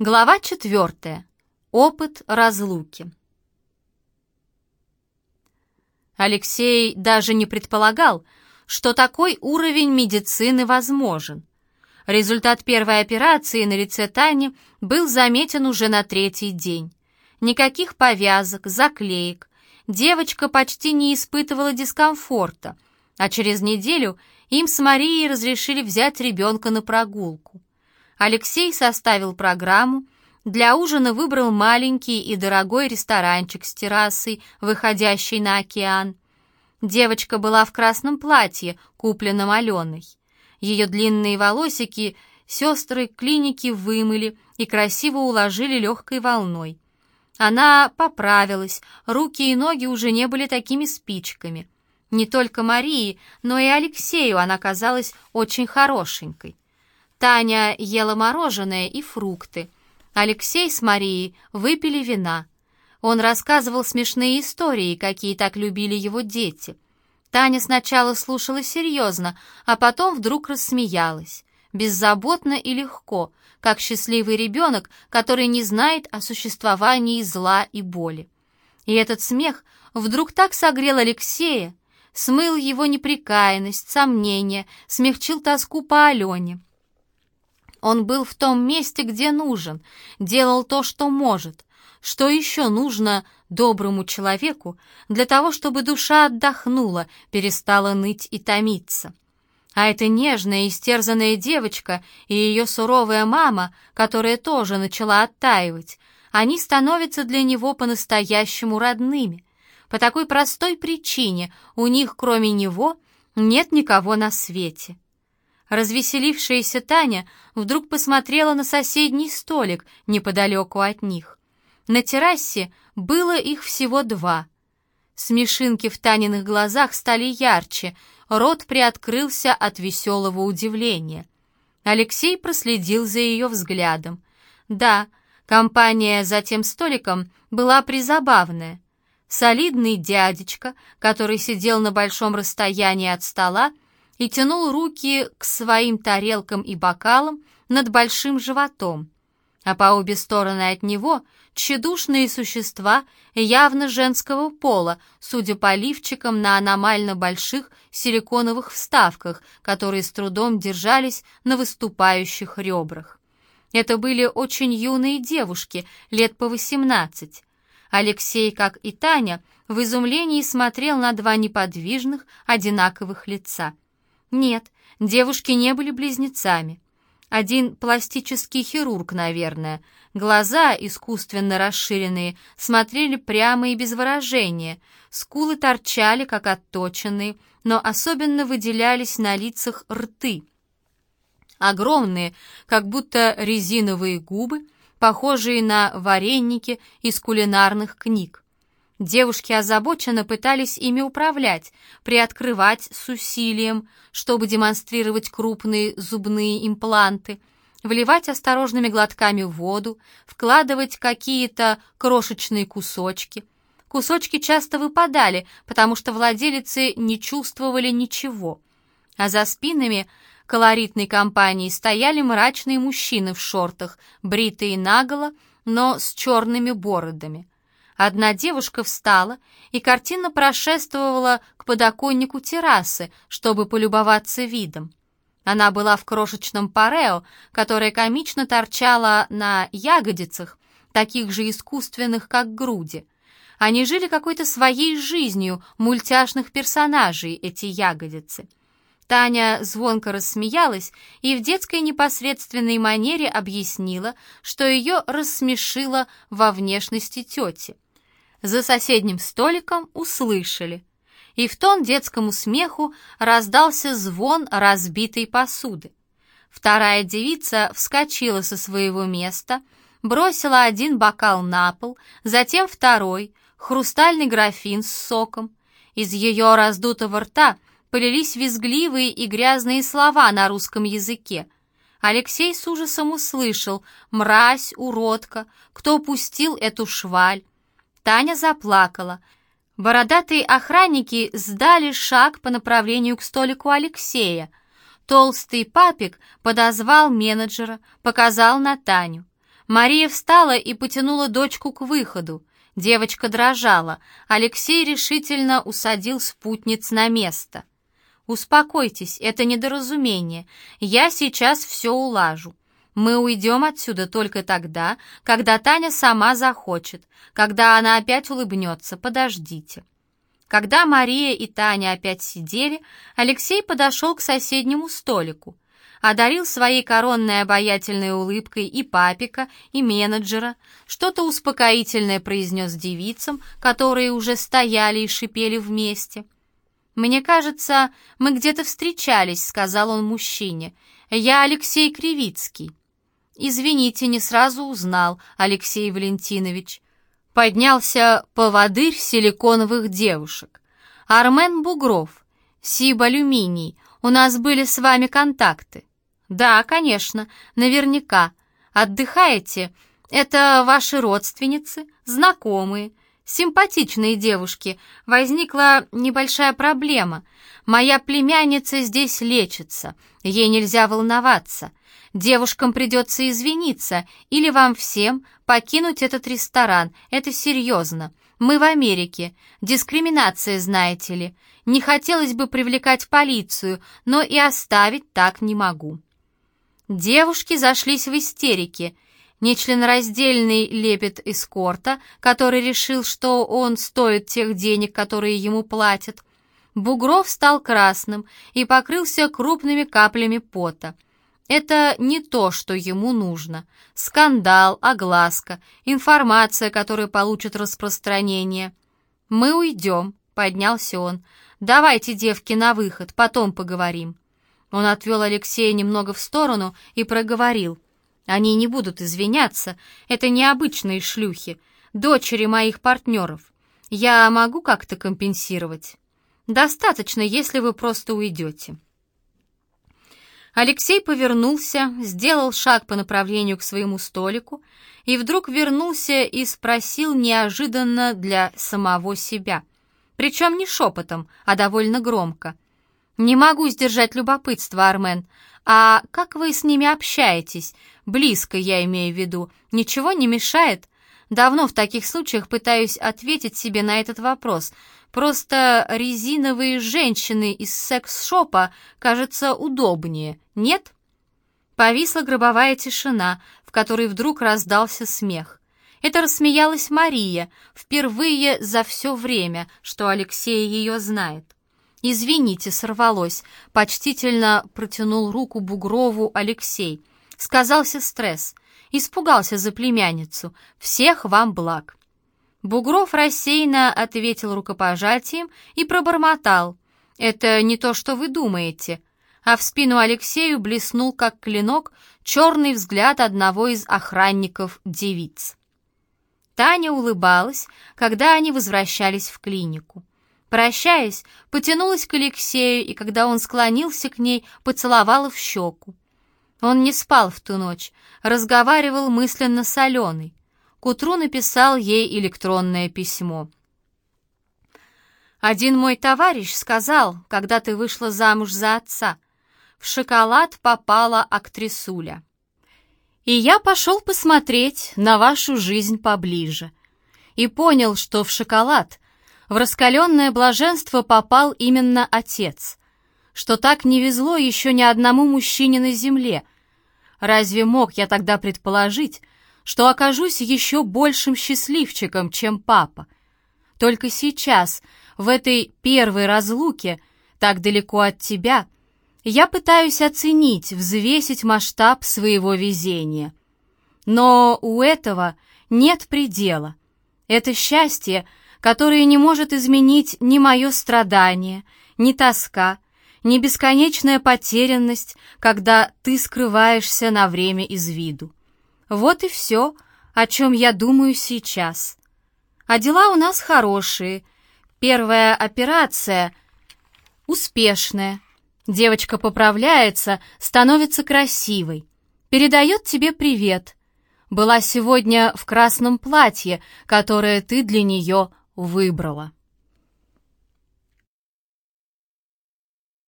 Глава четвертая. Опыт разлуки. Алексей даже не предполагал, что такой уровень медицины возможен. Результат первой операции на лице Тани был заметен уже на третий день. Никаких повязок, заклеек. Девочка почти не испытывала дискомфорта, а через неделю им с Марией разрешили взять ребенка на прогулку. Алексей составил программу, для ужина выбрал маленький и дорогой ресторанчик с террасой, выходящей на океан. Девочка была в красном платье, купленном Аленой. Ее длинные волосики сестры клиники вымыли и красиво уложили легкой волной. Она поправилась, руки и ноги уже не были такими спичками. Не только Марии, но и Алексею она казалась очень хорошенькой. Таня ела мороженое и фрукты. Алексей с Марией выпили вина. Он рассказывал смешные истории, какие так любили его дети. Таня сначала слушала серьезно, а потом вдруг рассмеялась. Беззаботно и легко, как счастливый ребенок, который не знает о существовании зла и боли. И этот смех вдруг так согрел Алексея, смыл его неприкаянность, сомнения, смягчил тоску по Алене. Он был в том месте, где нужен, делал то, что может. Что еще нужно доброму человеку для того, чтобы душа отдохнула, перестала ныть и томиться? А эта нежная, истерзанная девочка и ее суровая мама, которая тоже начала оттаивать, они становятся для него по-настоящему родными. По такой простой причине у них, кроме него, нет никого на свете. Развеселившаяся Таня вдруг посмотрела на соседний столик неподалеку от них. На террасе было их всего два. Смешинки в Таниных глазах стали ярче, рот приоткрылся от веселого удивления. Алексей проследил за ее взглядом. Да, компания за тем столиком была призабавная. Солидный дядечка, который сидел на большом расстоянии от стола, и тянул руки к своим тарелкам и бокалам над большим животом, а по обе стороны от него тщедушные существа явно женского пола, судя по лифчикам на аномально больших силиконовых вставках, которые с трудом держались на выступающих ребрах. Это были очень юные девушки, лет по восемнадцать. Алексей, как и Таня, в изумлении смотрел на два неподвижных, одинаковых лица — нет, девушки не были близнецами. Один пластический хирург, наверное. Глаза, искусственно расширенные, смотрели прямо и без выражения. Скулы торчали, как отточенные, но особенно выделялись на лицах рты. Огромные, как будто резиновые губы, похожие на вареники из кулинарных книг. Девушки озабоченно пытались ими управлять, приоткрывать с усилием, чтобы демонстрировать крупные зубные импланты, вливать осторожными глотками воду, вкладывать какие-то крошечные кусочки. Кусочки часто выпадали, потому что владелицы не чувствовали ничего. А за спинами колоритной компании стояли мрачные мужчины в шортах, бритые наголо, но с черными бородами. Одна девушка встала и картинно прошествовала к подоконнику террасы, чтобы полюбоваться видом. Она была в крошечном парео, которое комично торчало на ягодицах, таких же искусственных, как груди. Они жили какой-то своей жизнью мультяшных персонажей, эти ягодицы. Таня звонко рассмеялась и в детской непосредственной манере объяснила, что ее рассмешило во внешности тети за соседним столиком услышали. И в тон детскому смеху раздался звон разбитой посуды. Вторая девица вскочила со своего места, бросила один бокал на пол, затем второй, хрустальный графин с соком. Из ее раздутого рта полились визгливые и грязные слова на русском языке. Алексей с ужасом услышал «Мразь, уродка! Кто пустил эту шваль?» Таня заплакала. Бородатые охранники сдали шаг по направлению к столику Алексея. Толстый папик подозвал менеджера, показал на Таню. Мария встала и потянула дочку к выходу. Девочка дрожала. Алексей решительно усадил спутниц на место. «Успокойтесь, это недоразумение. Я сейчас все улажу. Мы уйдем отсюда только тогда, когда Таня сама захочет, когда она опять улыбнется. Подождите». Когда Мария и Таня опять сидели, Алексей подошел к соседнему столику одарил своей коронной обаятельной улыбкой и папика, и менеджера, что-то успокоительное произнес девицам, которые уже стояли и шипели вместе. «Мне кажется, мы где-то встречались», — сказал он мужчине. «Я Алексей Кривицкий». «Извините, не сразу узнал, Алексей Валентинович». Поднялся поводырь силиконовых девушек. «Армен Бугров, Сиб Алюминий, у нас были с вами контакты». «Да, конечно, наверняка. Отдыхаете? Это ваши родственницы, знакомые, симпатичные девушки. Возникла небольшая проблема. Моя племянница здесь лечится, ей нельзя волноваться. Девушкам придется извиниться или вам всем покинуть этот ресторан. Это серьезно. Мы в Америке. Дискриминация, знаете ли. Не хотелось бы привлекать полицию, но и оставить так не могу». Девушки зашлись в истерике. Нечленораздельный лепет эскорта, который решил, что он стоит тех денег, которые ему платят. Бугров стал красным и покрылся крупными каплями пота. Это не то, что ему нужно. Скандал, огласка, информация, которая получит распространение. «Мы уйдем», — поднялся он. «Давайте, девки, на выход, потом поговорим». Он отвел Алексея немного в сторону и проговорил. «Они не будут извиняться, это необычные шлюхи, дочери моих партнеров. Я могу как-то компенсировать?» «Достаточно, если вы просто уйдете». Алексей повернулся, сделал шаг по направлению к своему столику и вдруг вернулся и спросил неожиданно для самого себя. Причем не шепотом, а довольно громко. «Не могу сдержать любопытство, Армен. А как вы с ними общаетесь? Близко, я имею в виду. Ничего не мешает?» Давно в таких случаях пытаюсь ответить себе на этот вопрос. Просто резиновые женщины из секс-шопа, кажется, удобнее, нет? Повисла гробовая тишина, в которой вдруг раздался смех. Это рассмеялась Мария, впервые за все время, что Алексей ее знает. «Извините, сорвалось», — почтительно протянул руку Бугрову Алексей. Сказался стресс. Испугался за племянницу. Всех вам благ. Бугров рассеянно ответил рукопожатием и пробормотал. «Это не то, что вы думаете». А в спину Алексею блеснул, как клинок, черный взгляд одного из охранников девиц. Таня улыбалась, когда они возвращались в клинику. Прощаясь, потянулась к Алексею, и когда он склонился к ней, поцеловала в щеку. Он не спал в ту ночь, разговаривал мысленно с Аленой. К утру написал ей электронное письмо. «Один мой товарищ сказал, когда ты вышла замуж за отца, в шоколад попала актрисуля. И я пошел посмотреть на вашу жизнь поближе. И понял, что в шоколад в раскаленное блаженство попал именно отец, что так не везло еще ни одному мужчине на земле. Разве мог я тогда предположить, что окажусь еще большим счастливчиком, чем папа? Только сейчас, в этой первой разлуке, так далеко от тебя, я пытаюсь оценить, взвесить масштаб своего везения. Но у этого нет предела. Это счастье — которое не может изменить ни мое страдание, ни тоска, ни бесконечная потерянность, когда ты скрываешься на время из виду. Вот и все, о чем я думаю сейчас. А дела у нас хорошие. Первая операция успешная. Девочка поправляется, становится красивой. Передает тебе привет. Была сегодня в красном платье, которое ты для нее выбрала.